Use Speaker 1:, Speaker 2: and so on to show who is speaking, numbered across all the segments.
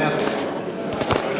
Speaker 1: Gracias.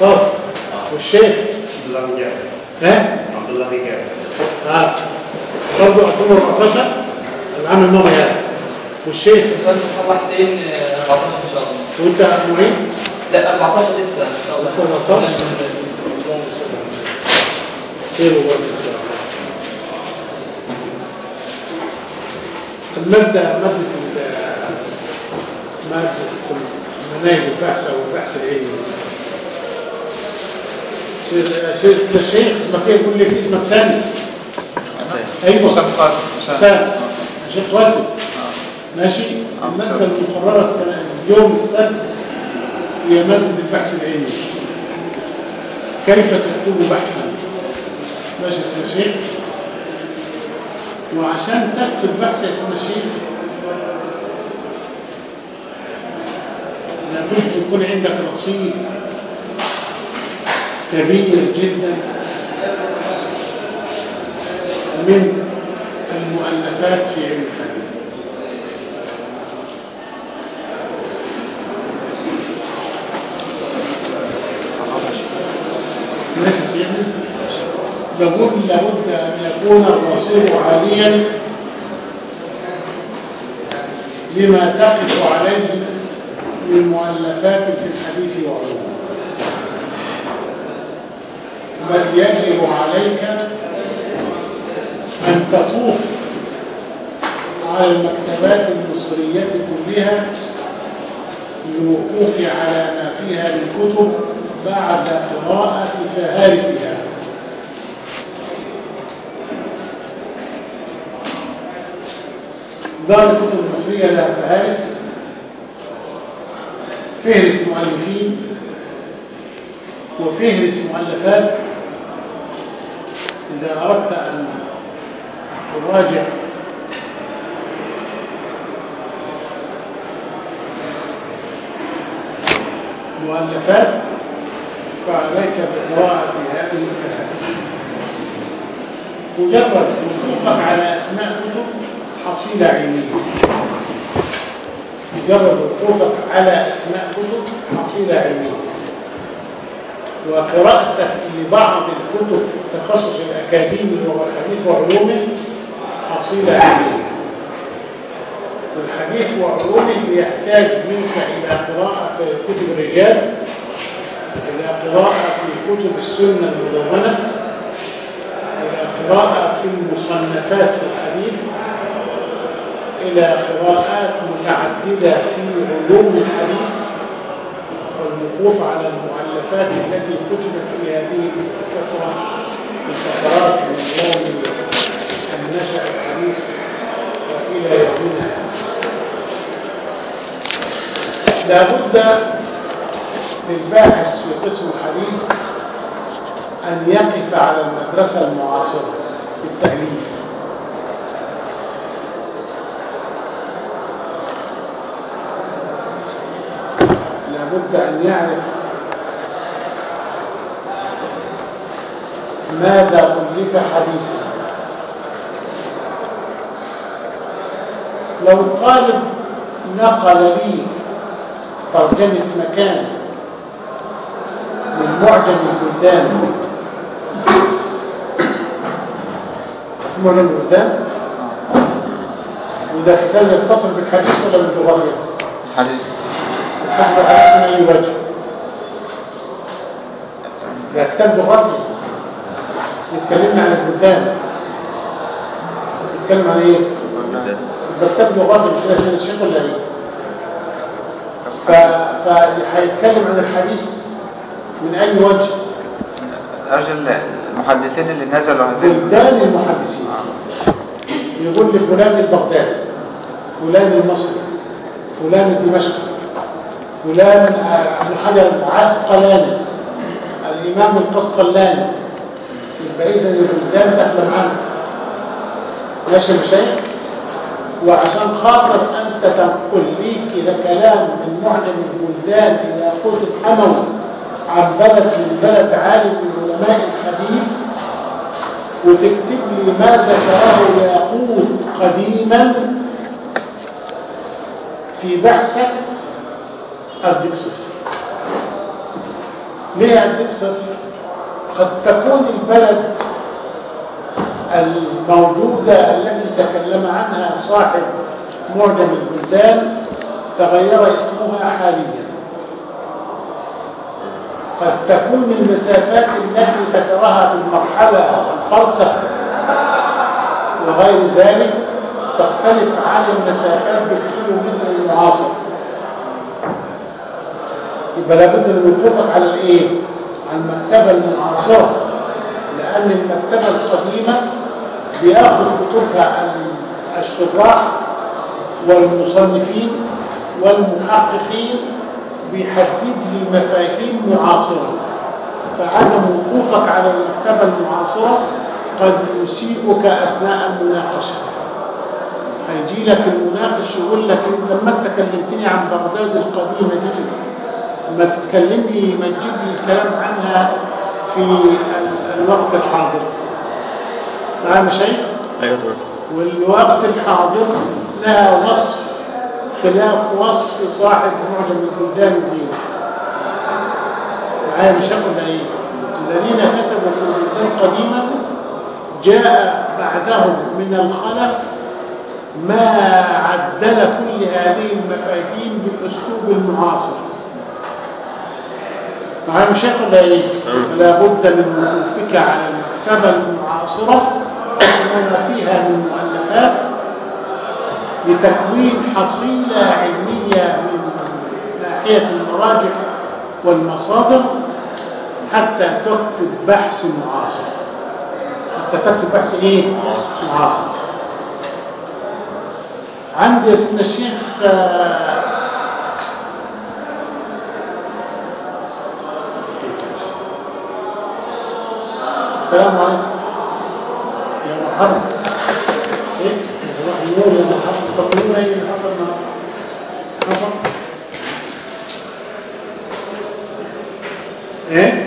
Speaker 1: قاسم والشيخ
Speaker 2: عبد الله بن جابر
Speaker 1: ها
Speaker 2: عبد الله بن جابر
Speaker 1: آه برضه 2014 العام الماضي هذا والشيخ
Speaker 3: صباح حسين 14 ان شاء الله
Speaker 1: وانت معين
Speaker 3: لا 14 لسه ان شاء الله
Speaker 1: لسه 14 خير وبركه ان شاء الله المادة مادة مادة مناهج البحث أو البحث العلمي سير سير الشيخ اسمك إيه؟ يقول لي اسمك ثاني أيوه.
Speaker 4: حسام قاسم.
Speaker 1: حسام الشيخ قاسم ماشي. المادة المقررة السنة اليوم السبت هي مادة البحث العلمي. كيف تكتب بحثا؟ ماشي يا سيد الشيخ. وعشان تكتب بحث يا سيد الشيخ لابد يكون عندك رصيد كبير جدا من المؤلفات في علم الحديث لابد أن يكون الرصيد عاليا لما تقف عليه من مؤلفات في الحديث وعلومه. بل يجب عليك أن تطوف على المكتبات المصرية كلها للوقوف على ما فيها من كتب بعد قراءة فهارسها. دار الكتب المصرية لها فهارس. فهرس مؤلفين وفهرس مؤلفات. إذا أردت أن تراجع مؤلفات فعليك بقراءة هذه الفهارس مجرد وقوفك على أسماء كتب حصيلة علمية مجرد وقوفك على أسماء كتب حصيلة علمية وقراءتك لبعض الكتب في التخصص الأكاديمي والحديث وعلومه حصيلة علمية والحديث وعلومه يحتاج منك إلى قراءة كتب الرجال إلى قراءة في كتب السنة المدونة إلى قراءة في المصنفات في الحديث إلى قراءات متعددة في علوم الحديث. والوقوف على المؤلفات التي كتبت في هذه الفترة الفترات من يوم أن نشأ الحديث وإلى يومنا. لابد للباحث في قسم الحديث أن يقف على المدرسة المعاصرة في التأليف. لابد أن يعرف ماذا ألف حديثا لو الطالب نقل لي ترجمة مكان من معجم البلدان. معجم البلدان؟ وده كتاب يتصل بالحديث ولا بالجغرافيا؟
Speaker 4: حديث
Speaker 1: تحت الحديث من أي وجه ده كتاب لغوي يتكلمنا عن البلدان يتكلم عن إيه؟ ده كتاب لغوي مش سيد الشيخ ولا إيه؟ فهيتكلم عن الحديث من أي وجه؟
Speaker 4: أجل المحدثين اللي نزلوا هذه
Speaker 1: بلدان المحدثين يقول لي فلان البغدادي فلان المصري فلان الدمشقي فلان ابن حجر العسقلاني الإمام القسطلاني يبقى إذا البلدان داخله معانا. ماشي شيخ وعشان خاطر أنت تنقل لي كده كلام من معجم البلدان إلى ياقوت الحموي عن بلد من بلد عالم من علماء الحديث وتكتب لي ما ذكره ياقوت قديما في بحثك أديك صفر ليه أديك صفر قد تكون البلد الموجودة التي تكلم عنها صاحب معجم البلدان تغير اسمها حاليا. قد تكون المسافات التي ذكرها بالمرحلة أو الفرسخ وغير ذلك تختلف عن المسافات بالكيلومتر المعاصر. يبقى لابد من الوقوف على الإيه؟ على المكتبة المعاصرة لأن المكتبة القديمة بياخد كتبها ال- الشراح والمصنفين والمحققين بيحدد لي مفاهيم معاصرة. فعدم وقوفك على المكتبة المعاصرة قد يسيئك أثناء المناقشة. هيجي لك المناقش يقول لك إن لما انت كلمتني عن بغداد القديمة دي ما تتكلمني ما تجيب لي الكلام عنها في ال- الوقت الحاضر. معايا شيء؟
Speaker 5: أيوه
Speaker 1: والوقت الحاضر لها وصف خلاف وصف صاحب معجم البلدان الدين. معايا مش هاخد إيه الذين كتبوا في البلدان قديما جاء بعدهم من الخلف ما عدل كل هذه المفاهيم بالاسلوب المعاصر. معايا مش هاخد إيه فلا بد من وقوفك على المكتبه المعاصرة وما فيها من مؤلفات لتكوين حصيلة علمية من ناحية المراجع والمصادر حتى تكتب بحث معاصر. حتى تكتب بحث إيه؟ معاصر. عندي اسم الشيخ السلام عليكم. يا إيه؟ صباح النور يا مرحبا تقولون إيه اللي حصل حصل؟ إيه؟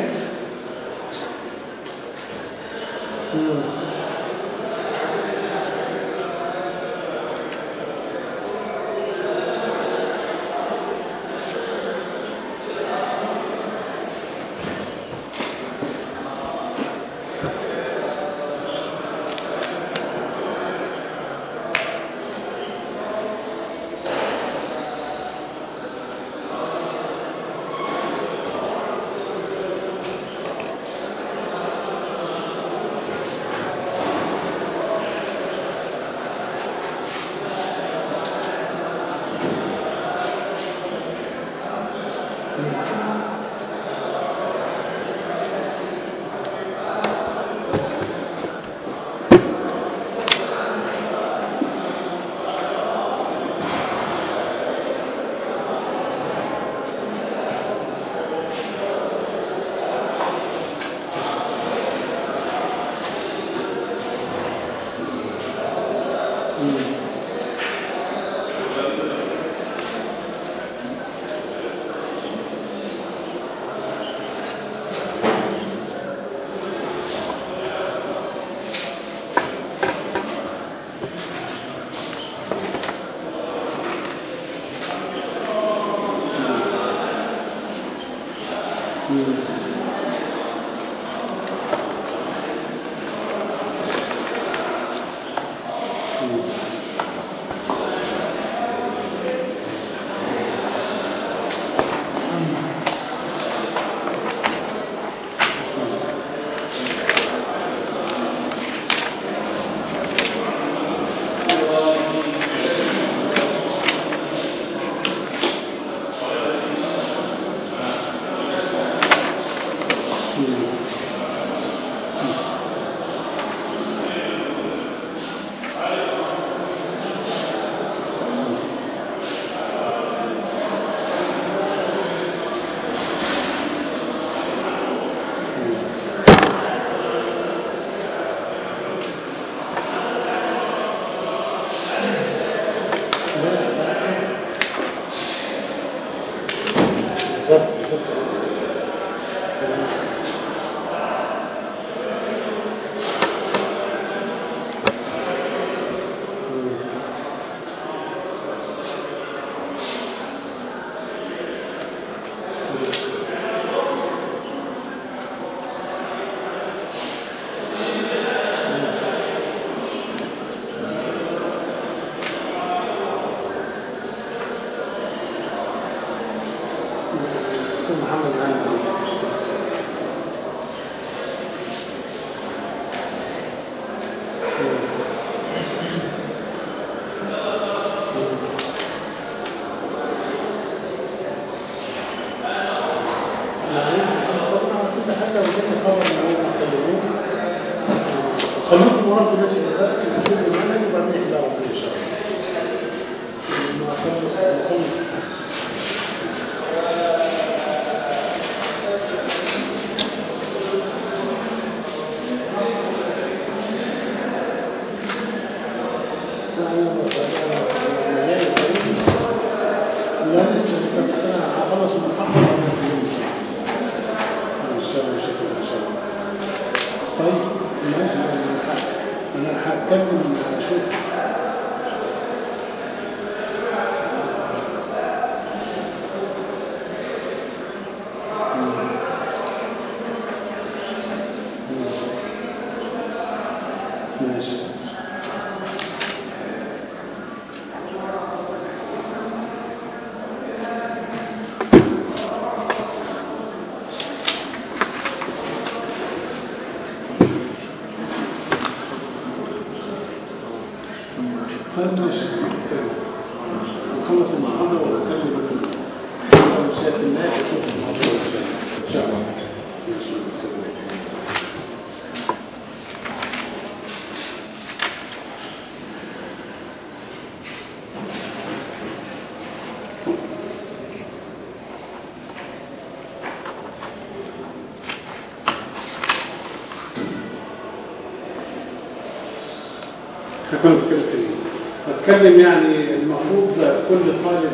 Speaker 1: بتكلم يعني المفروض كل طالب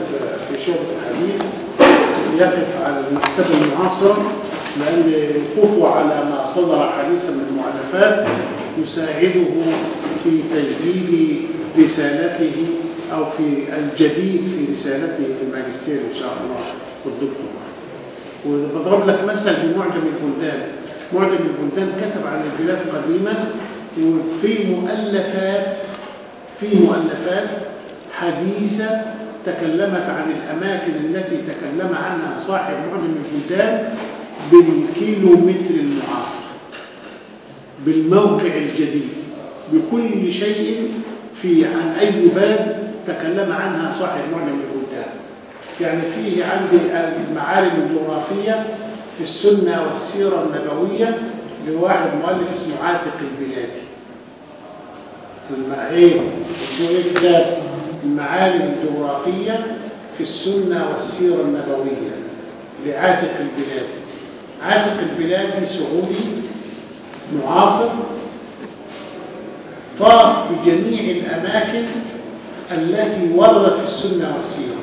Speaker 1: في شغل الحديث يقف على المكتبة المعاصرة لأن وقوفه على ما صدر حديثا من المؤلفات يساعده في تجديد رسالته أو في الجديد في رسالته في الماجستير إن شاء الله والدكتوراه. وبضرب لك مثل بمعجم البلدان. معجم البلدان كتب عن البلاد قديما وفي مؤلفات في مؤلفات حديثة تكلمت عن الأماكن التي تكلم عنها صاحب معجم البلدان بالكيلومتر المعاصر بالموقع الجديد بكل شيء في عن أي باب تكلم عنها صاحب معجم البلدان يعني فيه عندي المعالم الجغرافية في السنة والسيرة النبوية لواحد مؤلف اسمه عاتق البلادي لما إيه كتاب المعالم الجغرافية في السنة والسيرة النبوية لعاتق البلادي عاتق البلادي سعودي معاصر طاف بجميع الأماكن التي وردت في السنة والسيرة.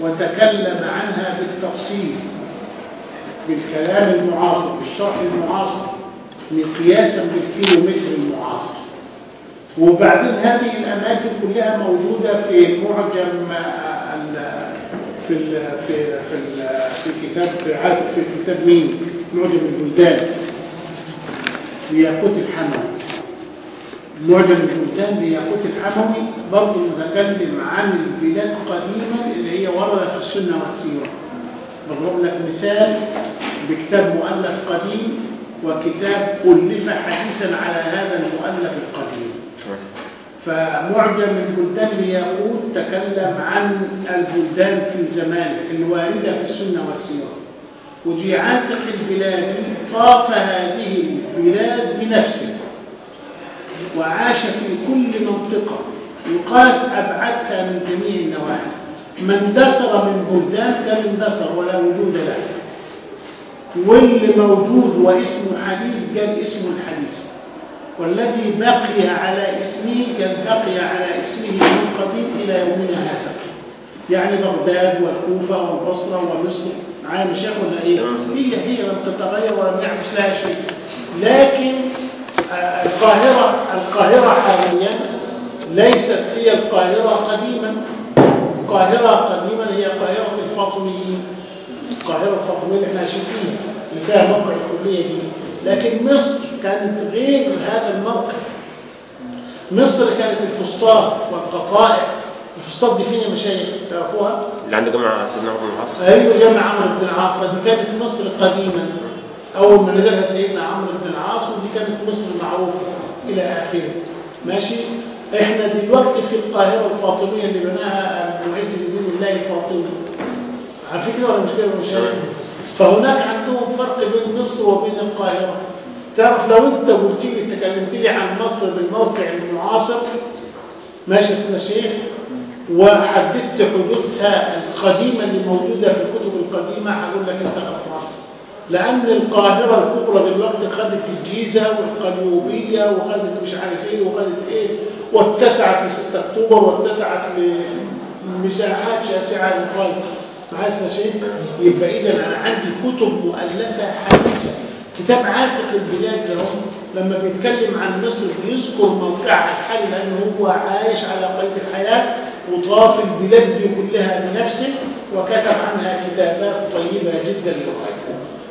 Speaker 1: وتكلم عنها بالتفصيل بالكلام المعاصر بالشرح المعاصر مقياسا بالكيلومتر المعاصر. وبعدين هذه الأماكن كلها موجودة في معجم ال- في ال في في ال في كتاب في كتاب مين؟ معجم البلدان. لياقوت الحموي. معجم البلدان لياقوت الحموي برضه متكلم عن البلاد قديما اللي هي وردت في السنة والسيرة. بضرب لك مثال بكتاب مؤلف قديم وكتاب ألف حديثا على هذا المؤلف القديم. فمعجم البلدان لياقوت تكلم عن البلدان في زمانه الواردة في السنة والسيرة. وجي عاتق البلاد طاف هذه البلاد بنفسه. وعاش في كل منطقة. يقاس أبعدها من جميع النواحي. ما اندثر من بلدان كان اندثر ولا وجود له. واللي موجود واسمه حديث قال اسمه الحديث. والذي بقي على اسمه قال بقي على اسمه من قديم إلى يومنا هذا. يعني بغداد والكوفة والبصرة ومصر معايا مش ولا إيه؟ هي هي لم تتغير ولم يحدث لها شيء. لكن آه، القاهرة القاهرة حاليا ليست هي القاهرة قديما. القاهرة قديما هي قاهرة الفاطميين. القاهرة الفاطمية اللي إحنا عايشين فيها اللي فيها موقع الكلية دي. لكن مصر كانت غير هذا الموقع مصر كانت الفسطاط والقطائع الفسطاط دي فين يا مشايخ تعرفوها؟
Speaker 5: اللي عنده جامعة سيدنا عمر بن العاص؟
Speaker 1: أيوه جامع عمرو بن العاص. دي كانت مصر قديما. أول ما نزلها سيدنا عمرو بن العاص ودي كانت مصر معروفة إلى آخره. ماشي؟ إحنا دلوقتي في القاهرة الفاطمية اللي بناها المعز لدين الله الفاطمي. عارفين كده ولا مش كده ولا مش كده؟ فهناك عندهم فرق بين مصر وبين القاهرة. تعرف لو انت قلت لي تكلمت لي عن مصر بالموقع المعاصر ماشي سيدنا الشيخ وحددت حدودها القديمة اللي موجودة في الكتب القديمة هقول لك انت غلطان. لأن القاهرة الكبرى دلوقتي خدت الجيزة والقليوبية وخدت مش عارف إيه وخدت إيه واتسعت في 6 أكتوبر واتسعت لمساحات شاسعة للغاية. معايا يا شيخ يبقى إذا أنا عندي كتب مؤلفة حديثة. كتاب عاتق البلاد ده لما بيتكلم عن مصر بيذكر موقعها الحالي لأنه هو عايش على قيد الحياة وطاف البلاد دي كلها بنفسه وكتب عنها كتابات طيبة جدا للغاية.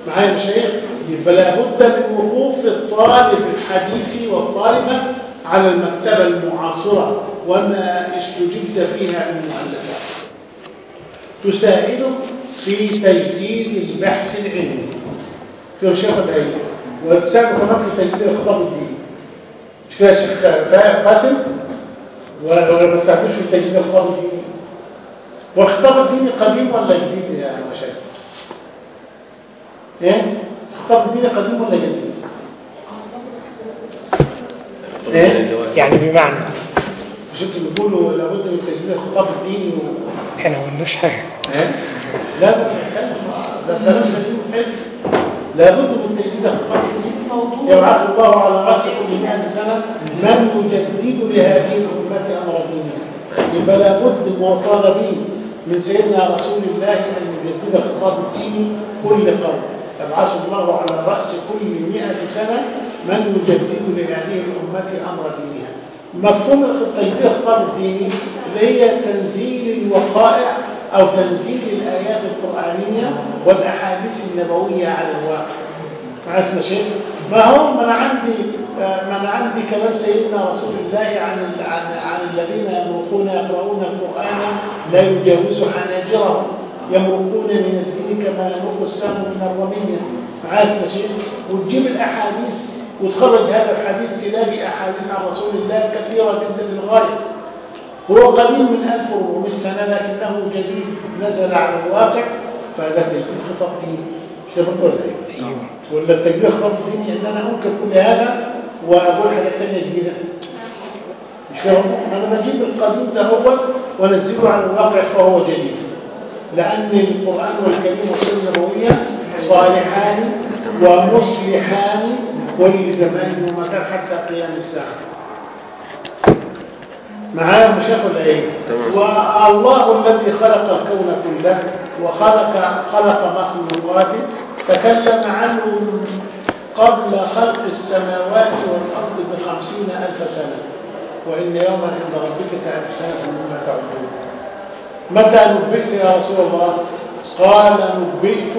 Speaker 1: معايا مشايخ يبقى لابد من وقوف الطالب الحديث والطالبة على المكتبة المعاصرة وما استجد فيها من مؤلفات تساعدك في تجديد البحث العلمي. في شيخ العلم؟ وتساعد كمان في تجديد الخطاب الديني. مش كده يا شيخ قاسم؟ ولا ما تساعدوش في تجديد الخطاب الديني. والخطاب الديني قديم ولا جديد يا مشايخ؟ إيه؟ الخطاب الديني قديم ولا جديد؟ إيه؟
Speaker 6: يعني بمعنى.
Speaker 1: لابد من تجديد الخطاب الديني و...
Speaker 6: إحنا ما قلناش حاجة.
Speaker 1: إيه؟ لا ده كلام سليم لابد من تجديد الخطاب الديني. يبعث الله على راس كل 100 سنه من يجدد لهذه الأمة أمر دينها يبقى لابد مطالبين من سيدنا رسول الله أن يجدد الخطاب الديني كل قوم. يبعث الله على رأس كل 100 سنة من يجدد لهذه الأمة أمر دينها مفهوم الخطاب الديني اللي هي تنزيل الوقائع أو تنزيل الآيات القرآنية والأحاديث النبوية على الواقع. مع شيء ما هو أنا عندي أنا عندي كلام سيدنا رسول الله عن عن عن الذين يمرقون يقرؤون القرآن لا يجاوز حناجرهم يمرقون من الدين كما يمرق السهم من الرمية مع اسم شيء وتجيب الأحاديث وتخرج هذا الحديث تلاقي أحاديث عن رسول الله كثيرة جدا للغاية. هو قديم من 1400 سنة لكنه جديد. نزل على الواقع فهذا تجديد خطاب ديني مش بقول إيه ولا التجديد خطاب ديني أن أنا أنكر كل هذا وأقول حاجة ثانية جديدة. مش فاهم أنا بجيب القديم ده هو وأنزله على الواقع فهو جديد. لأن القرآن والكريم والسنة النبوية صالحان ومصلحان كل زمان ومكان حتى قيام الساعة. معايا مش هاخد إيه والله الذي خلق الكون كله وخلق خلق مخلوقاته تكلم عنه قبل خلق السماوات والأرض بخمسين ألف سنة. وإن يوما عند ربك كالف سنة مما تعدون. متى نبئت يا رسول الله؟ قال نبئت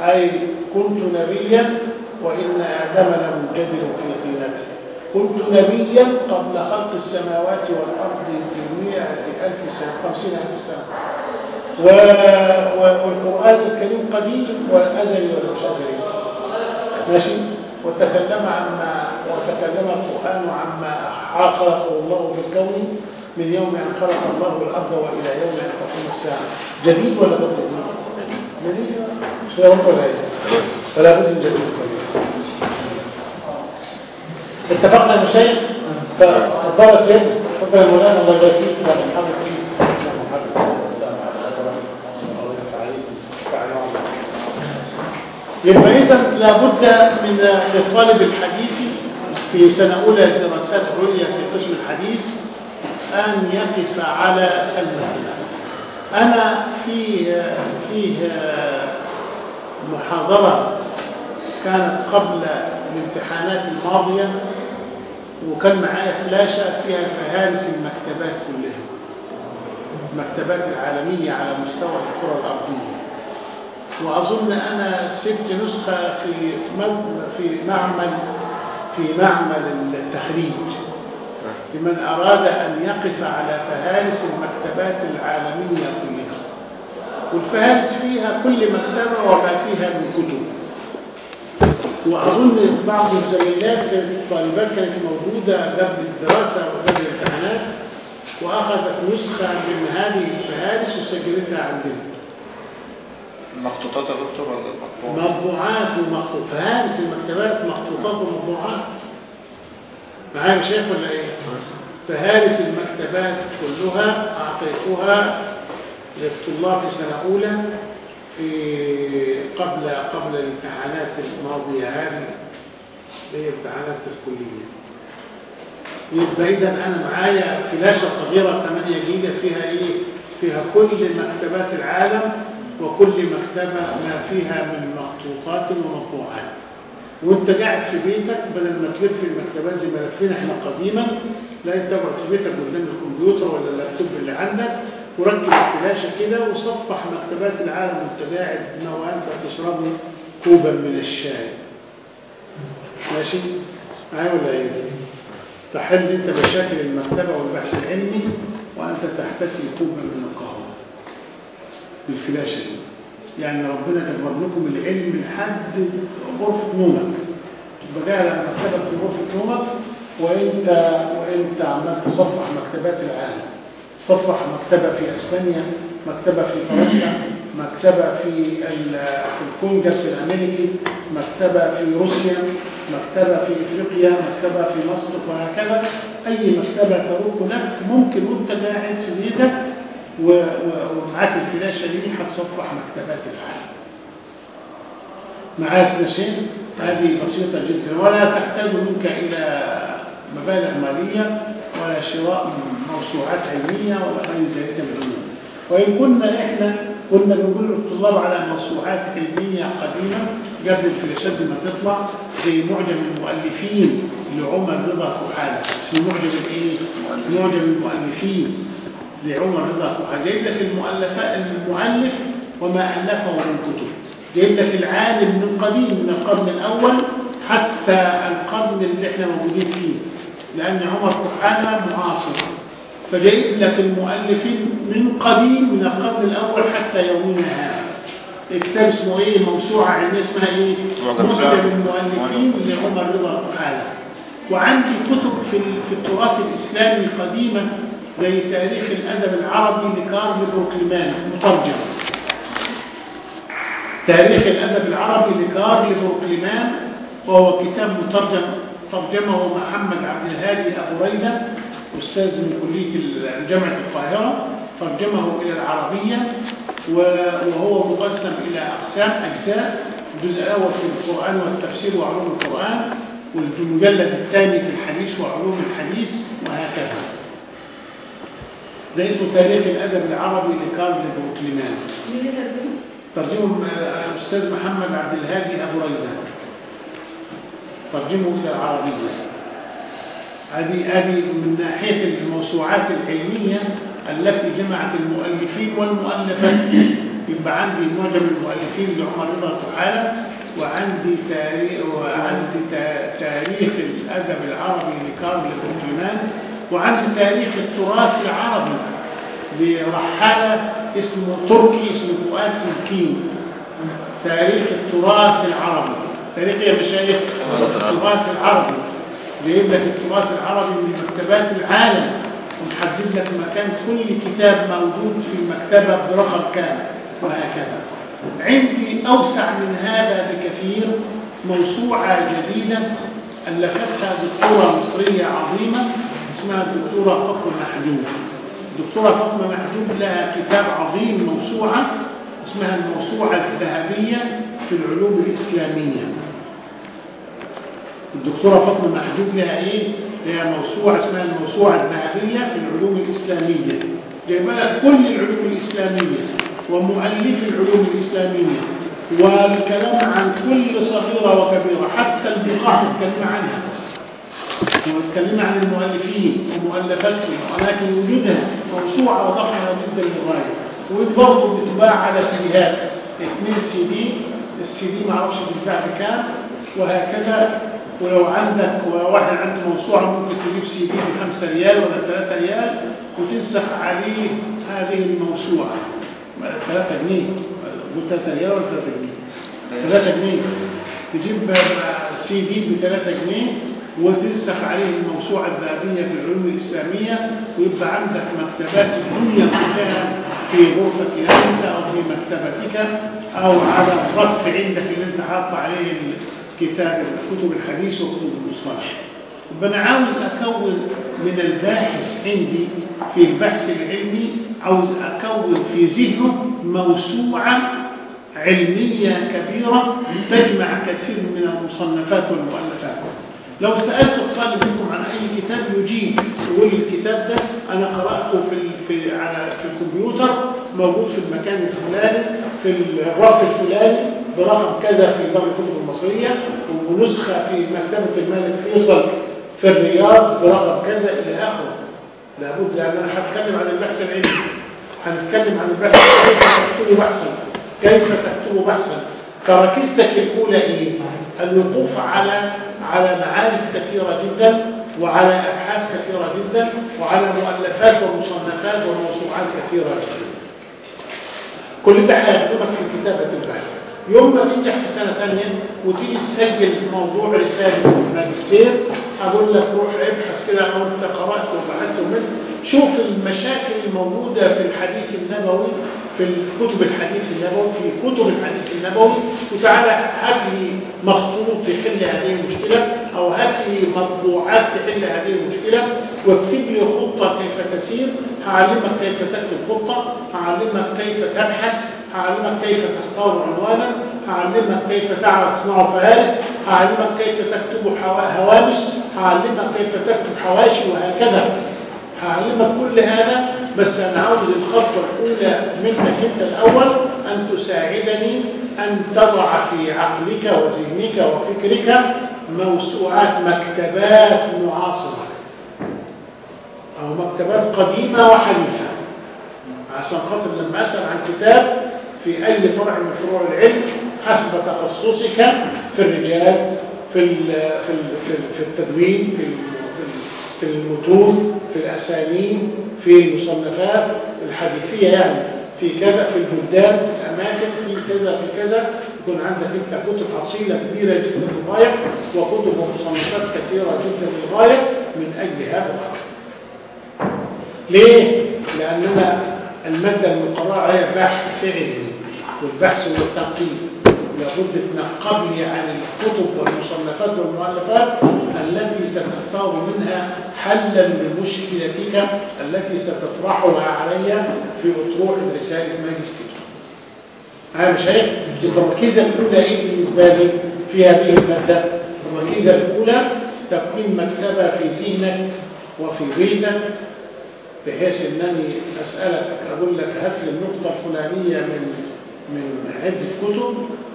Speaker 1: أي كنت نبيا وإن آدم لمنجدل في طينته كنت نبيا قبل خلق السماوات والأرض بمئة ألف سنة خمسين ألف سنة. و... والقرآن الكريم قديم والأزلي والمش أزلي ماشي؟ وتكلم عما وتكلم القرآن عما خلقه الله بالكون من يوم أن خلق الله الأرض وإلى يوم أن تقوم الساعة. جديد ولا بد؟ جديد؟ جديد. مش لا رب ولا إيه فلا بد من جديد. قديم اتفقنا يا شيخ؟ فضل يا سيد تفضل يا مولانا الله يبارك فيك. يا محمد يبقى اذا لابد من للطالب الحديث في سنة أولى دراسات عليا في قسم الحديث أن يقف على المثل أنا في فيه محاضرة كانت قبل الامتحانات الماضية وكان معايا فلاشة فيها فهارس المكتبات كلها المكتبات العالمية على مستوى الكرة الأرضية. وأظن أنا سبت نسخة في في معمل في معمل التخريج. لمن أراد أن يقف على فهارس المكتبات العالمية كلها. والفهارس فيها كل مكتبة وما فيها من كتب. وأظن بعض الزميلات الطالبات كانت موجودة قبل الدراسة وقبل الامتحانات وأخذت نسخة من هذه الفهارس وسجلتها عندنا
Speaker 4: مخطوطات يا دكتور ولا مطبوعات؟
Speaker 1: مطبوعات ومخطوطات فهارس المكتبات مخطوطات ومطبوعات معايا يا شيخ ولا إيه؟ فهارس المكتبات كلها أعطيتها للطلاب في سنة أولى في قبل قبل الامتحانات الماضية هذه هي امتحانات الكلية يبقى إذا أنا معايا فلاشة صغيرة 8 جيجا فيها إيه؟ فيها كل مكتبات العالم وكل مكتبة ما فيها من مخطوطات ومطبوعات وأنت قاعد في بيتك بدل ما تلف المكتبات زي ما لفينا إحنا قديما لا أنت تقعد في بيتك قدام الكمبيوتر ولا اللابتوب اللي عندك وركب الفلاشه كده وصفح مكتبات العالم وانت قاعد وانت تشرب كوبا من الشاي. ماشي؟ معايا ولا إيه؟ تحل أنت مشاكل المكتبة والبحث العلمي وأنت تحتسي كوبا من القهوة. بالفلاشة دي. يعني ربنا كبر لكم العلم لحد غرفه نومك. تبقى على مكتبك في غرفه نومك وانت وإنت عمال تصفح مكتبات العالم. صفح مكتبة في أسبانيا مكتبة في فرنسا مكتبة في الكونجرس الأمريكي مكتبة في روسيا مكتبة في إفريقيا مكتبة في مصر وهكذا. أي مكتبة تروق لك ممكن وأنت قاعد في بيتك ومعاك الفلاشة دي هتصفح مكتبات العالم. معايا سنشين هذه بسيطة جدا. ولا تحتاج منك إلى مبالغ مالية ولا شراء موسوعات علمية ولا غير ذلك من وإن كنا إحنا كنا بنقول للطلاب على موسوعات علمية قديمة قبل الفلاشات ما تطلع زي معجم المؤلفين لعمر رضا كحالة اسمه معجم الإيه؟ معجم المؤلفين لعمر رضا كحالة جايب لك المؤلفات المؤلف وما ألفه من كتب جايب لك العالم من قديم من القرن الأول حتى القرن اللي إحنا موجودين فيه. لأن عمر كحالة معاصر. فجايب لك المؤلفين من قديم من القرن الأول حتى يومنا هذا. الكتاب اسمه إيه؟ موسوعة علمية اسمها إيه؟ معجم المؤلفين لعمر رضا كحالة وعندي كتب في في التراث الإسلامي قديما زي تاريخ الأدب العربي لكارل بروكليمان مترجم. تاريخ الأدب العربي لكارل بروكليمان وهو كتاب مترجم ترجمه محمد عبد الهادي أبو ريدة. أستاذ من كلية جامعة القاهرة ترجمه إلى العربية وهو مقسم إلى أقسام أجزاء الجزء الأول في القرآن والتفسير وعلوم القرآن والمجلد الثاني في الحديث وعلوم الحديث وهكذا. ده اسمه تاريخ الأدب العربي لكارل بروكليمان ترجمه الأستاذ محمد عبد الهادي أبو ريدة. ترجمه إلى العربية. هذه هذه من ناحية الموسوعات العلمية التي جمعت المؤلفين والمؤلفات. يبقى عندي معجم المؤلفين لعمر رضا تعالى وعندي تاريخ وعندي تاريخ الأدب العربي لكارل بروكليمان وعندي تاريخ التراث العربي لرحالة اسمه تركي اسمه فؤاد سلكين تاريخ التراث العربي. تاريخ يا مشايخ التراث العربي. جايب لك التراث العربي من مكتبات العالم ومحدد لك مكان كل كتاب موجود في المكتبة برقم كام وهكذا. عندي أوسع من هذا بكثير موسوعة جديدة ألفتها دكتورة مصرية عظيمة اسمها الدكتورة فاطمة محجوب. الدكتورة فاطمة محجوب لها كتاب عظيم موسوعة اسمها الموسوعة الذهبية في العلوم الإسلامية. الدكتورة فاطمة محجوب لها إيه؟ لها موسوعة اسمها الموسوعة الذهبية في العلوم الإسلامية. جايب لك كل العلوم الإسلامية ومؤلف العلوم الإسلامية والكلام عن كل صغيرة وكبيرة حتى البقاع الكلمة عنها. واتكلم عن المؤلفين ومؤلفاتهم ولكن وجودها موسوعة وضخمة جدا للغاية. وبرضه بتباع على سيديهات. اثنين CD ال CD معرفش بيتباع بكام وهكذا ولو عندك واحد عنده موسوعة ممكن تجيب سي دي بخمسة ريال ولا ثلاثة ريال وتنسخ عليه هذه الموسوعة. ثلاثة جنيه. ثلاثة ريال ولا ثلاثة جنيه؟ ثلاثة جنيه. تجيب سي دي بثلاثة جنيه وتنسخ عليه الموسوعة الذهبية في العلوم الإسلامية ويبقى عندك مكتبات الدنيا كلها في غرفتك أنت أو في مكتبتك أو على الرف عندك اللي أنت حاط عليه الكتاب كتب الحديث وكتب المصطلح. أنا عاوز أكون من الباحث عندي في البحث العلمي عاوز أكون في ذهنه موسوعة علمية كبيرة تجمع كثير من المصنفات والمؤلفات. لو سألت الطالب منكم عن أي كتاب يجيب يقول الكتاب ده أنا قرأته في في على في الكمبيوتر موجود في المكان الفلاني في الرف الفلاني برقم كذا في دار الكتب المصرية ونسخة في مكتبة الملك فيصل في الرياض برقم كذا إلى آخره. لابد لأن أنا هتكلم عن البحث العلمي. هنتكلم عن البحث كيف تكتب بحثا؟ كيف تكتب بحثا؟ فركيزتك الأولى إيه؟ الوقوف على على معارف كثيرة جدا وعلى أبحاث كثيرة جدا وعلى مؤلفات ومصنفات وموسوعات كثيرة. جدا كل ده هيخدمك في كتابة البحث. يوم ما تنجح في سنة ثانية وتيجي تسجل موضوع رسالة ماجستير أقول لك روح ابحث كده أو أنت قرأت وبحثت منه شوف المشاكل الموجودة في الحديث النبوي في كتب الحديث النبوي في كتب الحديث النبوي وتعالى هات لي مخطوط يحل هذه المشكلة أو هات لي مطبوعات تحل هذه المشكلة واكتب لي خطة كيف تسير هعلمك كيف تكتب خطة هعلمك كيف تبحث هعلمك كيف تختار عنوانا هعلمك كيف تعرف تصنع فهارس هعلمك كيف تكتب هوامش هعلمك كيف تكتب حواشي وهكذا. هعلمك كل هذا بس أنا عاوز الخطوة الأولى منك أنت الأول أن تساعدني أن تضع في عقلك وذهنك وفكرك موسوعات مكتبات معاصرة. أو مكتبات قديمة وحديثة. عشان خاطر لما أسأل عن كتاب في أي فرع من فروع العلم حسب تخصصك في الرجال في في في التدوين في في المتون في الأسانين في المصنفات الحديثية يعني في كذا في البلدان في الأماكن في كذا في كذا. يكون عندك أنت كتب حصيلة كبيرة جدا للغاية وكتب ومصنفات كثيرة جدا للغاية من أجل هذا ليه؟ لأننا المادة المقررة هي بحث فعلي والبحث والتنقيب لابد تنقب لي عن الكتب والمصنفات والمؤلفات التي ستختار منها حلا لمشكلتك التي ستطرحها علي في أطروح رسالة ماجستير. أنا مش هيك الركيزة الأولى إيه بالنسبة لي في هذه المادة؟ الركيزة الأولى تكوين مكتبة في ذهنك وفي بيتك بحيث أنني أسألك أقول لك هات لي النقطة الفلانية من من عدة كتب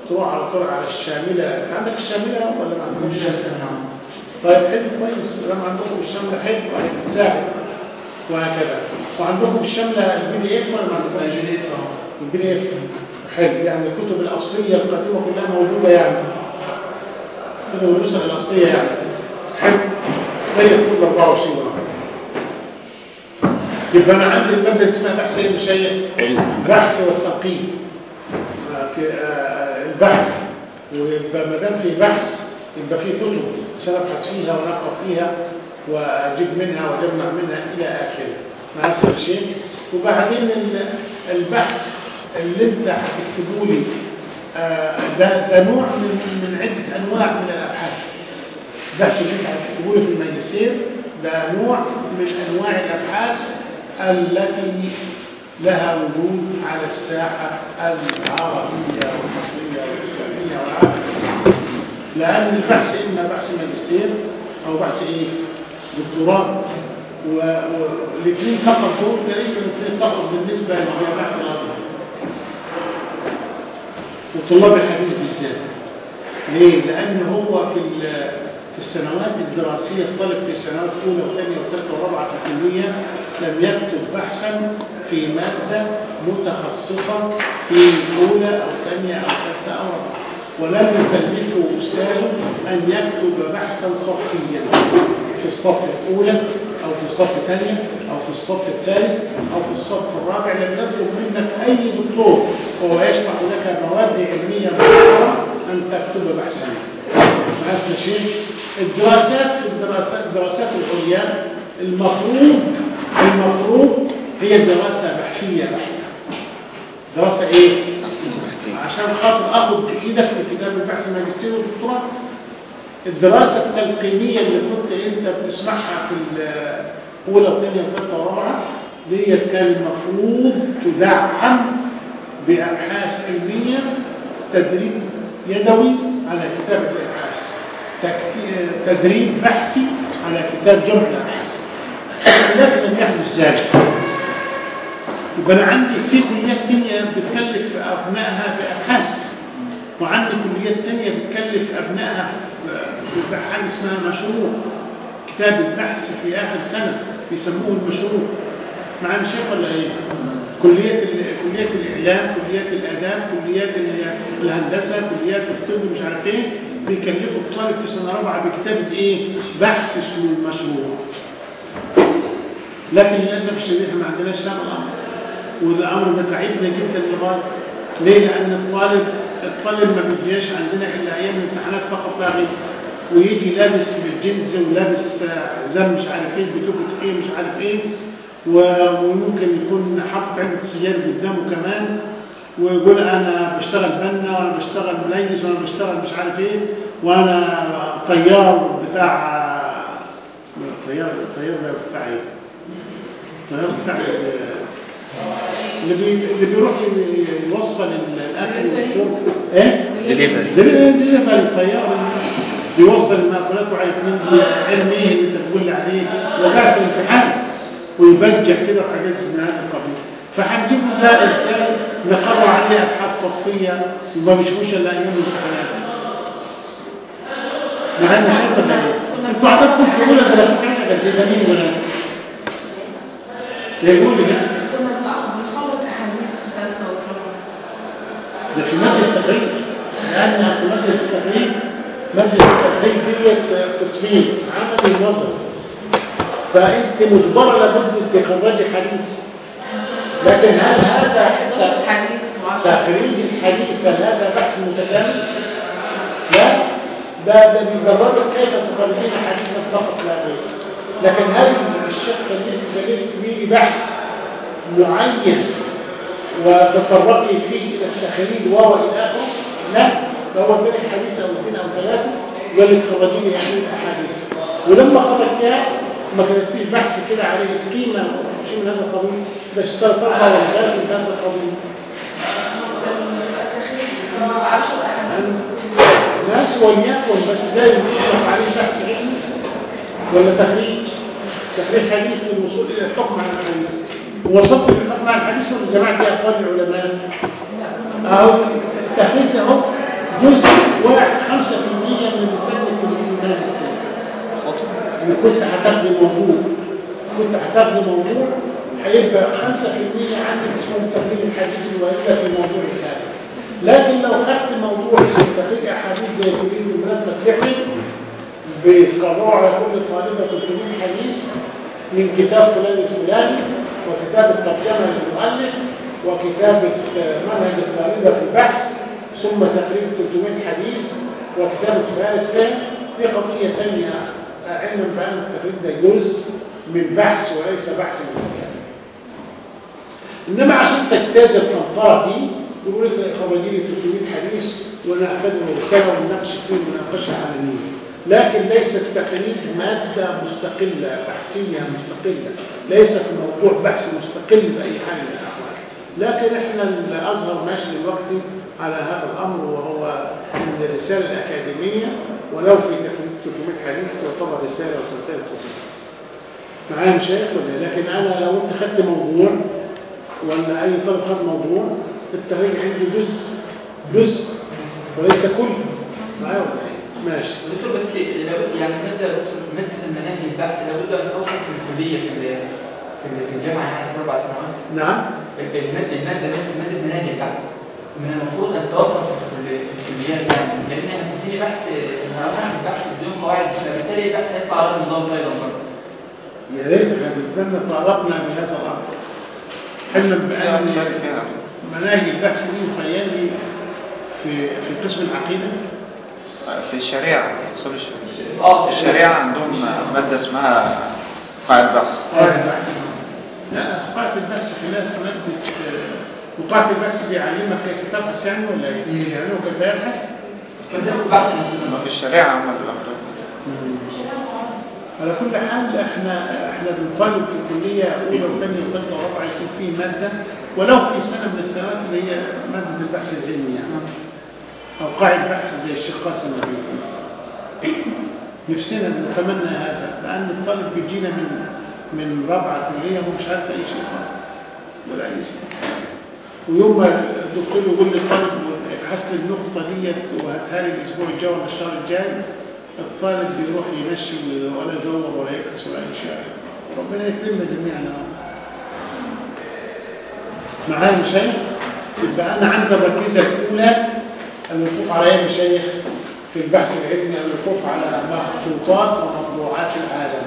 Speaker 1: تروح على طول على الشاملة. عندك الشاملة ولا ما عندكش؟ الشاملة؟ طيب حلو كويس. لما عندكم الشاملة حلو هتساعد وهكذا. وعندكم الشاملة ال PDF ولا ما عندكم؟ ال PDF ال PDF. حلو. يعني الكتب الأصلية القديمة كلها موجودة يعني. كتب النسخ الأصلية يعني. حلو. زي الكتب 24 ورقة يبقى أنا عندي المادة اسمها بحث علم شيء البحث والتنقيب البحث. ويبقى ما دام في بحث يبقى في كتب عشان ابحث فيها ونقرأ فيها وأجيب منها وأجمع منها إلى آخره. ما هذا شيء. وبعدين البحث اللي أنت هتكتبه لي ده ده نوع من من عدة أنواع من الأبحاث. البحث اللي انت هتكتبه لي في الماجستير. ده نوع من أنواع الأبحاث التي لها وجود على الساحة العربية والمصرية والإسلامية والعربية لأن البحث إما بحث ماجستير أو بحث إيه؟ دكتوراه والاثنين فقط دول تقريبا الاثنين فقط بالنسبة لجامعة الأزهر وطلاب الحديث بالذات ليه؟ لأن هو في في السنوات الدراسية الطالب في السنوات الأولى والثانية والثالثة والرابعة في الكلية لم يكتب بحثا في مادة متخصصة في أولى أو ثانية أو ثالثة أو رابعة ولم يكلفه أستاذه أن يكتب بحثا صفيا في الصف الأولى أو في الصف الثاني أو في الصف الثالث أو في الصف الرابع. لم يطلب منك أي دكتور. وهو يشرح لك مواد علمية مختلفة أن تكتب بحثا. هذا الشيء الدراسات الدراسات الدراسات العليا المفروض المفروض هي دراسة بحثية دراسة إيه؟ عشان خاطر اخد بإيدك في كتاب البحث الماجستير والدكتوراه. الدراسة التلقينية اللي كنت أنت بتسمعها في الاولى والثانية والثالثة والرابعة دي كان المفروض تدعم بأبحاث علمية تدريب يدوي على كتابة الأبحاث. تدريب بحثي على كتاب جمع الأبحاث. لم يحدث ذلك يبقى أنا عندي في كليات تانية بتكلف أبنائها بأبحاث وعندي كليات تانية بتكلف أبنائها بحاجة اسمها مشروع. كتاب البحث في آخر سنة بيسموه المشروع. معانا شيخ ولا إيه؟ كليات ال- كليات الإعلام كليات الآداب كليات ال- الهندسة كليات الطب مش عارف إيه. بيكلفوا الطالب في سنة رابعة بكتابة إيه؟ بحث اسمه المشروع. لكن للأسف الشديد ما عندناش هذا الأمر والأمر ده تعبنا جدا لغاية ليه؟ لأن الطالب الطالب ما بيجيش عندنا إلا أيام الامتحانات فقط لا غير ويجي لابس بالجنز ولابس زم مش عارف إيه بتوبة إيه مش عارف إيه. وممكن يكون حاطط علبة سجاير قدامه كمان. ويقول أنا بشتغل بنا وأنا بشتغل مليس وأنا بشتغل مش عارف إيه وأنا طيار بتاع طيار طيار بتاع إيه؟ طيار بتاع اللي بي... اللي بيروح يوصل الأكل والشرب.
Speaker 5: إيه؟
Speaker 1: دليفري الطيار بيوصل المأكولات وعارف مين علم إيه اللي أنت تقول لي عليه. وقاعد في الامتحان. ويبجح كده وحاجات من هذا القبيل فهنجيب ده إزاي نقرر عليه أبحاث صفيه وما بيشوفوش إلا أيام الامتحانات مع ان شرط أنتوا عندكم اولى دراسيه قد إيه مين ولا يقول لي ده في مادة التخريج لأن في مادة التخريج مادة التخريج ديت قسمين عملي ونظري فأنت مجبرة لابد تخرجي حديث. لكن هل هذا
Speaker 7: 11 حديث و10
Speaker 1: تخريج الحديث هذا بحث متكامل؟ لا. ده ده بيجربك كيف تخرجين حديثا فقط لا غير. لكن هل الشيخ خليل خليل بيجي بحث معين وتطرقي فيه إلى التخريج وهو إلى آخره؟ لا. ده هو بين حديث أو اثنين أو ثلاثة تخرجيني يعني الأحاديث. ولما ما كتبتيش بحث كده عليه قيمه شيء من هذا القبيل. ده اشترى طبعا ولا ثلاثة من هذا القبيل. ناس وليكن بس ده يطلق عليه بحث علمي ولا تخريج. تخريج حديث للوصول إلى الحكم على الحديث. وصلت للحكم على الحديث ولا جماعة دي أقوال العلماء. أهو التخريج أهو جزء واحد 5% من يعني كنت هتاخدي موضوع كنت هتاخدي موضوع هيبقى 5% عندك اسمه تخريج الحديث والا في موضوع الحديث لكن لو خدت موضوع اسمه تخريج احاديث زي تريد المناسبه تعمل بقرار على كل طالبة 300 حديث من كتاب فلان الفلاني وكتاب الترجمة للمؤلف وكتابه آه، منهج الطالبة في البحث ثم تقريب 300 حديث وكتابه فارس ثاني دي قضية ثانية علما بان التقريب ده جزء من بحث وليس بحث متكامل إنما عشان تجتاز القنطره دي يقول لك خرجي لي 300 حديث وأنا اخذهم رساله ونناقش فيه مناقشه علنيه لكن ليس التقريب مادة مستقلة بحثية مستقلة. ليس في موضوع بحث مستقل بأي حال من الأحوال. لكن إحنا الأزهر ماشي دلوقتي على هذا الأمر وهو من الرساله الأكاديمية ولو في تقريب 300 حديث تعتبر رسالة وتنتهي الخصوصيه معايا مش شايف ولا إيه؟ لكن أنا لو أنت خدت موضوع ولا أي طالب خد موضوع التغيير عنده جزء جزء وليس كل معايا ولا إيه؟ ماشي.
Speaker 3: دكتور بس لو يعني مادة مادة المناهج البحث لابد أن توصل في الكلية في ال- في ال- في الجامعة يعني في أربع سنوات؟
Speaker 1: نعم.
Speaker 3: المادة المادة مادة مادة مناهج البحث. من المفروض أن توفر في الكل- في الكليات يعني لأن إحنا بنديني بحث أنا هروح أعمل بحث بدون قواعد فبالتالي البحث هيطلع على النظام أيضا برضه
Speaker 1: يا ريت إحنا بنتمنى تعرفنا بهذا الامر بأن
Speaker 4: فيها
Speaker 1: مناهج البحث دي مخيلي في في قسم العقيدة؟
Speaker 4: في الشريعة أصول الشريعة
Speaker 3: آه
Speaker 4: في الشريعة عندهم مادة اسمها قاعدة بحث
Speaker 1: قاعدة البحث. لا قاعدة البحث خلال مادة وقاعدة البحث بيعلمك تبحث يعني ولا إيه؟ يعلمك يبحث؟
Speaker 3: كده البحث نفسه
Speaker 4: ما في الشريعة اللي بياخدوها
Speaker 1: على كل حال إحنا إحنا بنطالب في الكليه أولى وثانية وثالثة ورابعة يكون في مادة ولو في سنة من السنوات اللي هي مادة البحث العلمي يعني أو قاعدة بحث زي الشيخ قاسم نفسنا نتمنى هذا لأن الطالب بيجينا من من رابعة كلية هو مش عارف أي شيء خالص ولا أي شيء. ويوم ما الدكتور يقول للطالب ابحث لي النقطة ديت وهاتها لي الأسبوع الجاي ولا الشهر الجاي الطالب بيروح يمشي ولا يدور ولا يكرس ولا أي شيء. ربنا يكرمنا رب. معايا مشايخ يبقى أنا عندي الركيزة الأولى الوقوف على مشايخ في البحث العلمي الوقوف على مخطوطات ومطبوعات العالم.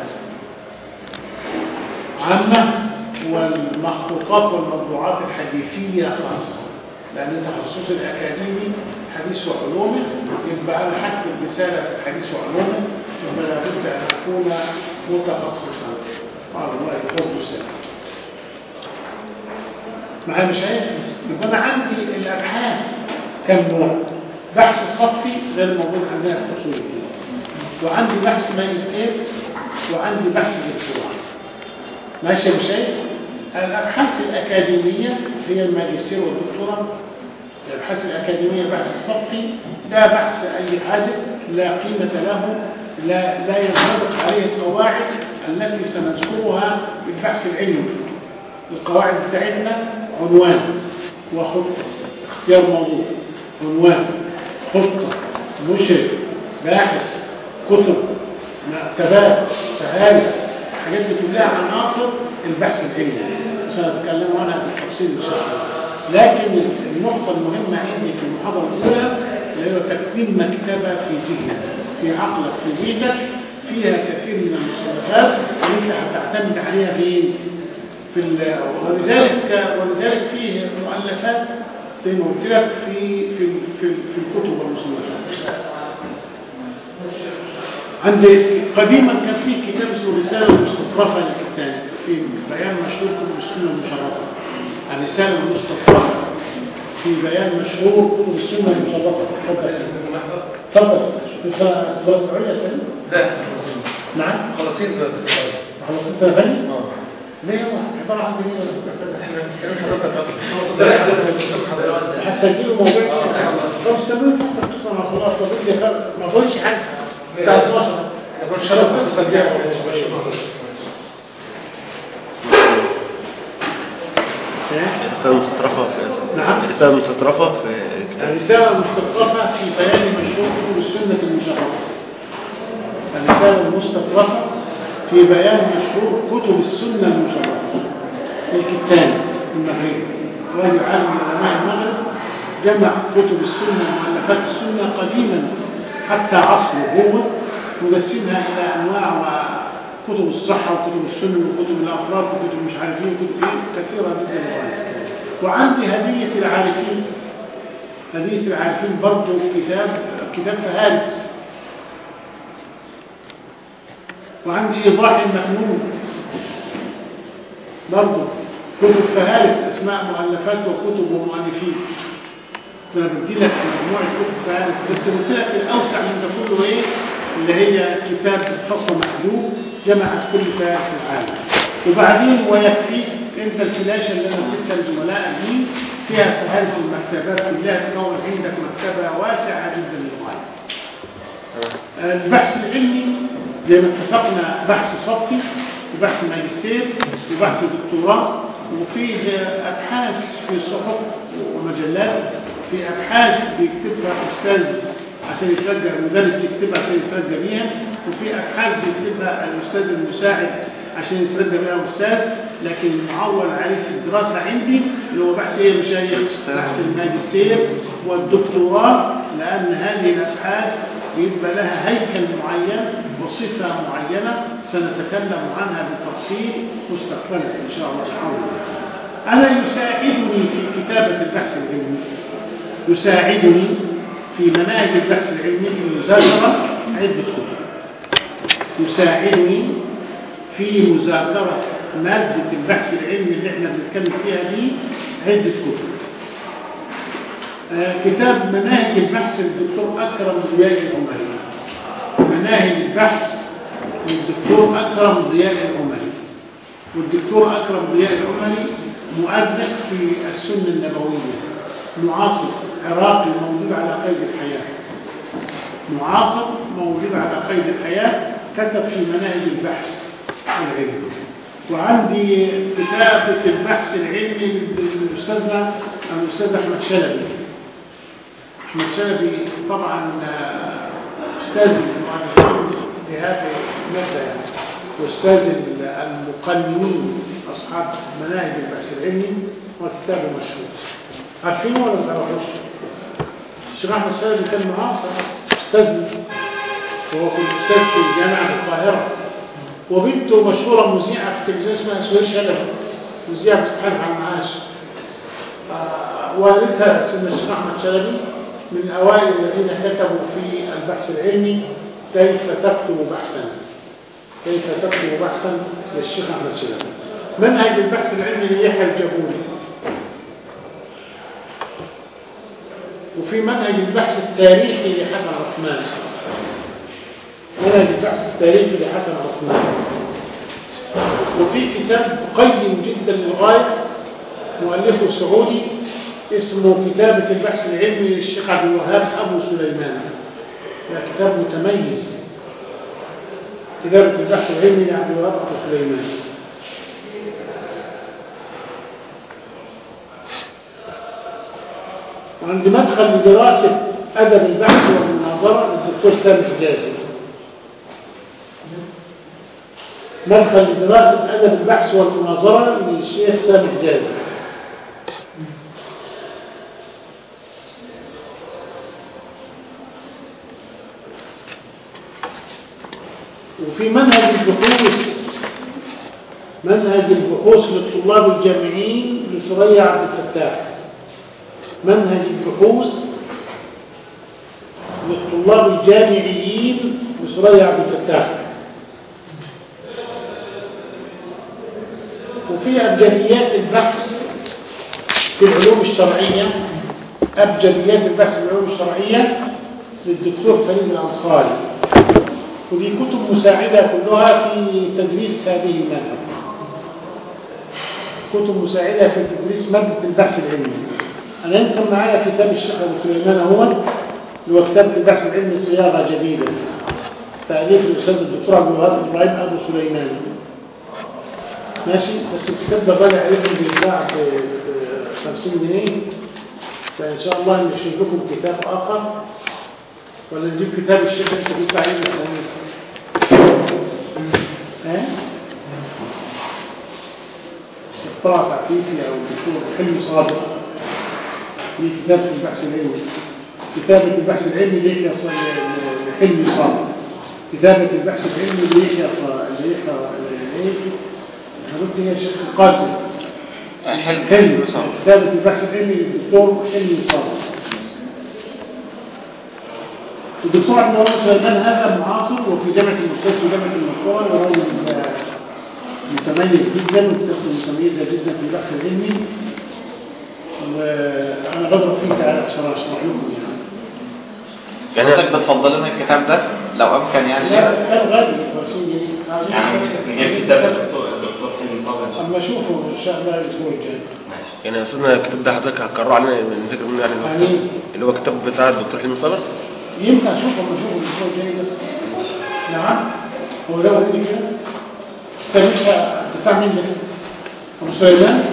Speaker 1: عامة والمخطوطات والمطبوعات الحديثية خاصة. لأن تخصص الأكاديمي حديث وعلومه يبقى أنا هكتب رساله في الحديث وعلومه يبقى لابد ان أكون متخصصا. قال الله يفضل سنه معايا مش عارف يبقى أنا عندي الأبحاث. كم نوع؟ بحث صفي غير موجود عندنا في الدين. وعندي بحث ماجستير وعندي بحث دكتوراه. ماشي يا شايف الأبحاث الأكاديمية هي الماجستير والدكتوراه. الأبحاث الأكاديمية بحث صفي لا بحث أي حاجة لا قيمة له لا لا ينطبق عليه القواعد التي سنذكرها في البحث العلمي. القواعد بتاعتنا عنوان وخطة اختيار موضوع عنوان خطة مشرف باحث كتب مكتبات فهارس الحاجات دي كلها عناصر البحث العلمي. سنتكلم عنها بالتفصيل إن شاء الله. لكن النقطة المهمة عندي في المحاضرة الأولى اللي هو تكوين مكتبة في ذهنك في عقلك في ذهنك. فيها كثير من المصنفات اللي أنت هتعتمد عليها؟ في ال- ولذلك ولذلك فيه مؤلفات زي ما قلت لك في في في, في الكتب والمصنفات عندي قديما كان في كتاب اسمه رسالة مستطرفة للكتاب في بيان مشهور كتب السنة المشرفة. الرسالة المستطرفة في بيان مشهور كتب السنة المشرفة. سيدي. تفضل. خلاص يا سيدي
Speaker 5: لا.
Speaker 1: نعم.
Speaker 5: خلاصين. بس
Speaker 1: خلاص السنة ثانية؟
Speaker 5: آه.
Speaker 1: ليه عبارة عن ولا
Speaker 5: إحنا بنتكلم حضرتك أصلا
Speaker 1: هسجله موضوع. طب استنوا تحت القصة أنا خلاص. ما الساعة 12
Speaker 5: يكون شرف تسترجعه
Speaker 1: إيه؟
Speaker 5: رسالة مستطرفة في
Speaker 1: نعم.
Speaker 5: رسالة مستطرفة في
Speaker 1: الرسالة المستطرفة في بيان مشروع كتب السنة المشرفة الرسالة المستطرفة في بيان مشروع كتب السنة المشرفة الكتان المغربي وهي عالم علماء المغرب. جمع كتب السنة ومؤلفات السنة قديما. حتى عصره هو مقسمها إلى أنواع وكتب الصحة وكتب السنة وكتب الأفراد وكتب مش عارف إيه وكتب إيه كثيرة جدا. وعندي هدية العارفين هدية العارفين برضه كتاب كتاب فهارس. وعندي إيضاح المكنون برضه كتب فهارس أسماء مؤلفات وكتب ومؤلفين أنا بدي لك مجموعة كتب بس قلت لك الأوسع من ده كله إيه اللي هي كتاب فصل محجوب جمعت كل فهارس العالم وبعدين ويكفيك انت الفلاشة اللي أنا اديتها لزملائك دي فيها فهارس المكتبات كلها تكون عندك مكتبة واسعة جدا للغاية البحث العلمي زي ما اتفقنا بحث صفي بحث ماجستير وبحث دكتوراه وفي ابحاث في صحف ومجلات. في أبحاث بيكتبها أستاذ عشان يترجى المدرس يكتبها عشان يترجى بيها وفي أبحاث بيكتبها الأستاذ المساعد عشان يترجى بيها أستاذ لكن المعول عليه في الدراسة عندي اللي هو بحث إيه؟ يا مشايخ بحث الماجستير والدكتوراه لأن هذه الأبحاث بيبقى لها هيكل معين وصفة معينة سنتكلم عنها بالتفصيل مستقبلا إن شاء الله. تعالى أنا يساعدني في كتابة البحث العلمي. يساعدني في مناهج البحث العلمي في المذاكره عدة كتب. يساعدني في مذاكره مادة البحث العلمي اللي إحنا بنتكلم فيها دي عدة كتب. آه، كتاب مناهج البحث للدكتور أكرم ضياء العمري. مناهج البحث للدكتور أكرم ضياء العمري. والدكتور أكرم ضياء العمري مؤرخ في السنة النبوية. معاصر عراقي موجود على قيد الحياة. معاصر موجود على قيد الحياة كتب في مناهج البحث العلمي. وعندي كتابة البحث العلمي للأستاذنا الأستاذ أحمد شلبي. أحمد شلبي طبعا آه، أستاذ المؤرخين في المادة يعني وأستاذ المقننين أصحاب مناهج البحث العلمي وكتابه مشهور. عارفينه ولا ما تعرفوش؟ الشيخ أحمد شلبي كان معاصر أستاذنا هو كنت أستاذ في الجامعة القاهرة. وبنته مشهورة مذيعة في التلفزيون اسمها سهير شلبي. مذيعة بتستحق على المعاش آه، والدها سيدنا الشيخ أحمد شلبي من أوائل الذين كتبوا في البحث العلمي كيف تكتب بحثا. كيف تكتب بحثا للشيخ أحمد شلبي. منهج البحث العلمي ليحيى الجبوري وفي منهج البحث التاريخي لحسن عثمان منهج البحث التاريخي لحسن عثمان وفي كتاب قيم جدا للغاية مؤلفه سعودي اسمه كتابة البحث العلمي للشيخ عبد الوهاب أبو سليمان. ده كتاب متميز. كتابة البحث العلمي لعبد الوهاب أبو سليمان. وعند مدخل لدراسة أدب البحث والمناظرة للدكتور سامي حجازي مدخل لدراسة أدب البحث والمناظرة للشيخ سامي حجازي وفي منهج البحوث منهج البحوث للطلاب الجامعيين لسرية عبد الفتاح. منهج البحوث للطلاب الجامعيين لسرية عبد الفتاح. وفي أبجديات البحث في العلوم الشرعية أبجديات البحث في العلوم الشرعية للدكتور فريد الأنصاري. ودي كتب مساعدة كلها في تدريس هذه المادة. كتب مساعدة في تدريس مادة البحث العلمي. أنا يمكن معايا كتاب الشيخ أبو سليمان هو اللي هو كتاب البحث العلمي صياغة جديدة. تأليف الأستاذ الدكتور عبد الوهاب إبراهيم أبو سليمان. ماشي؟ بس الكتاب ده غالي عليكم بيتباع ب 50 جنيه. فإن شاء الله نشوف لكم كتاب آخر. ولا نجيب كتاب الشيخ أنت كنت عايز تسويه ها؟ اختراع عفيفي أو دكتور حلمي صادق. في كتاب في البحث العلمي. كتابة البحث العلمي ليحيى حلمي صادق كتابة البحث العلمي ليحيى ليحيى قلت يا شيخ القاسم. حلمي كتابة البحث العلمي للدكتور حلمي صادق الدكتور عبد الله سليمان هذا معاصر وفي جامعة المستشفى جامعة المشروع وهو متميز جدا وكتابته متميزة جدا في البحث العلمي. وأنا بضرب فيه تعالى بصراحة أشرح لكم يعني
Speaker 4: يعني حضرتك بتفضل لنا الكتاب ده؟ لو أمكن يعني؟
Speaker 1: لا كان غالي 50 جنيه
Speaker 2: يعني كتاب حلمي صابر
Speaker 1: إن شاء الله الأسبوع الجاي.
Speaker 5: يعني يا أستاذنا الكتاب ده حضرتك هتكرره علينا نذاكر منه يعني
Speaker 1: يعني
Speaker 5: اللي هو كتاب بتاع الدكتور حلمي صابر
Speaker 1: يمكن أشوفه أما أشوفه الأسبوع الجاي بس. نعم. هو ده كده. تاريخ بتاع مين ده؟ أبو سليمان؟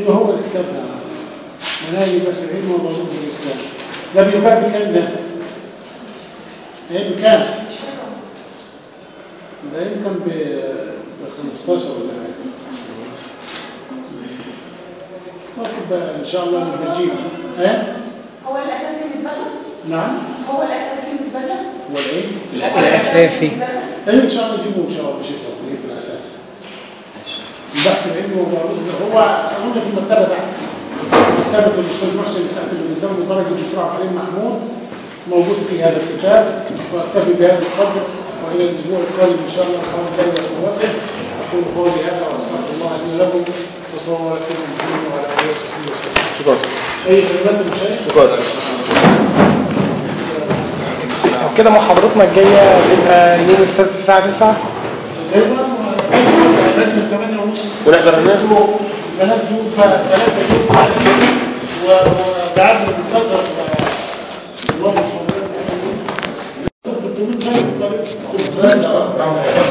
Speaker 1: أيوه هو اللي كتبها مناهج بس العلم وضروب الإسلام ده بيبقى بكام ده؟ إيه بكام؟ ده يمكن ب 15 ولا حاجة إن شاء الله نجيب إيه؟
Speaker 7: هو الأساس بالنسبة
Speaker 1: نعم
Speaker 7: هو الأساس بالنسبة
Speaker 1: هو الايه؟
Speaker 6: الأساسي
Speaker 1: إيه إن شاء الله نجيبه إن شاء الله بالاساس البحث العلمي هو قلنا في المكتبة بقى مكتبة الأستاذ محسن اللي قدام درجه الدكتور عبد الحليم محمود موجود في هذا الكتاب. وأكتفي بهذا القدر. وإلى الأسبوع القادم إن شاء الله الحمد لله وقوته أقول قولي هذا واستغفر الله لي ولكم. وصلى الله على سيدنا محمد وعلى آله وصحبه وسلم.
Speaker 5: شكرا.
Speaker 1: أي شيء؟
Speaker 5: شكرا.
Speaker 6: كده محاضرتنا الجاية بيبقى يوم السبت الساعة 9
Speaker 1: أيوه لازم 8 ونص
Speaker 5: ونحضر هناك
Speaker 1: يوم ثلاثة يوم وبعد الله سبحانه وتعالى